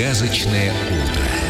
Сказочное утро.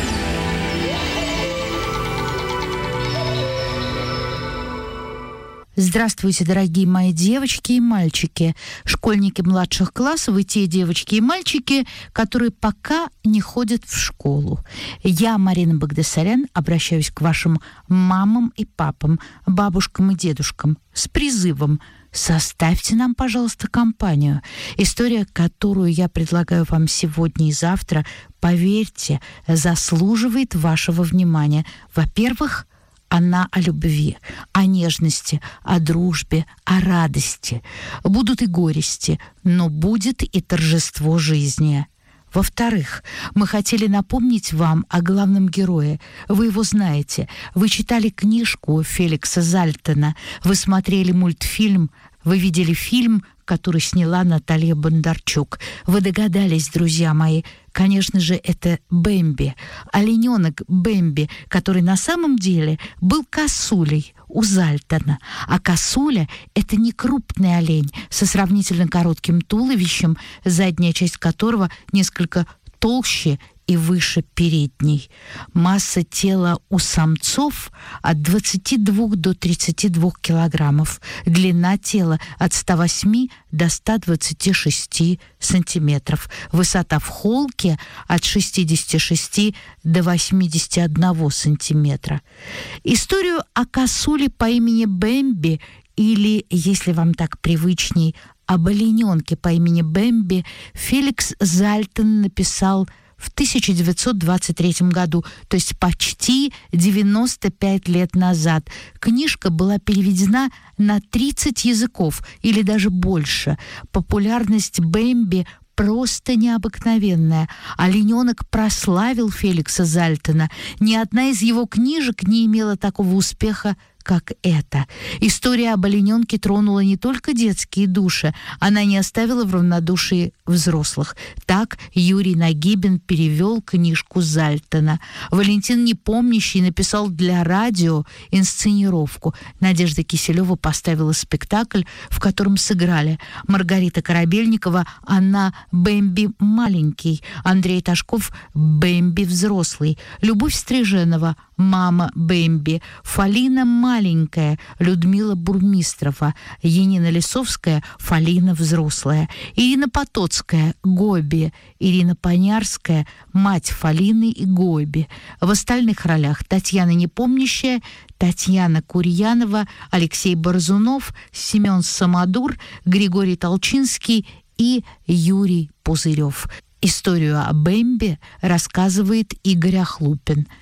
Здравствуйте, дорогие мои девочки и мальчики, школьники младших классов и те девочки и мальчики, которые пока не ходят в школу. Я, Марина Багдасарян, обращаюсь к вашим мамам и папам, бабушкам и дедушкам с призывом Составьте нам, пожалуйста, компанию. История, которую я предлагаю вам сегодня и завтра, поверьте, заслуживает вашего внимания. Во-первых, она о любви, о нежности, о дружбе, о радости. Будут и горести, но будет и торжество жизни. Во-вторых, мы хотели напомнить вам о главном герое. Вы его знаете. Вы читали книжку Феликса Зальтона. Вы смотрели мультфильм. Вы видели фильм, который сняла Наталья Бондарчук. Вы догадались, друзья мои, конечно же, это Бэмби, олененок Бэмби, который на самом деле был косулей у Зальтона. А косуля — это не крупный олень со сравнительно коротким туловищем, задняя часть которого несколько толще и выше передней. Масса тела у самцов от 22 до 32 килограммов. Длина тела от 108 до 126 сантиметров. Высота в холке от 66 до 81 сантиметра. Историю о косуле по имени Бэмби или, если вам так привычней, об олененке по имени Бэмби Феликс Зальтон написал в 1923 году, то есть почти 95 лет назад. Книжка была переведена на 30 языков или даже больше. Популярность Бэмби просто необыкновенная. Олененок прославил Феликса Зальтона. Ни одна из его книжек не имела такого успеха, как это. История об олененке тронула не только детские души, она не оставила в равнодушии взрослых. Так Юрий Нагибин перевел книжку Зальтона. Валентин Непомнящий написал для радио инсценировку. Надежда Киселева поставила спектакль, в котором сыграли Маргарита Корабельникова «Она Бэмби маленький», Андрей Ташков «Бэмби взрослый», Любовь Стриженова «Мама Бэмби», Фалина маленькая, Людмила Бурмистрова, Енина Лисовская, Фалина взрослая, Ирина Потоцкая, Гоби, Ирина Понярская, мать Фалины и Гоби. В остальных ролях Татьяна Непомнящая, Татьяна Курьянова, Алексей Борзунов, Семен Самодур, Григорий Толчинский и Юрий Пузырев. Историю о Бэмби рассказывает Игорь Охлупин –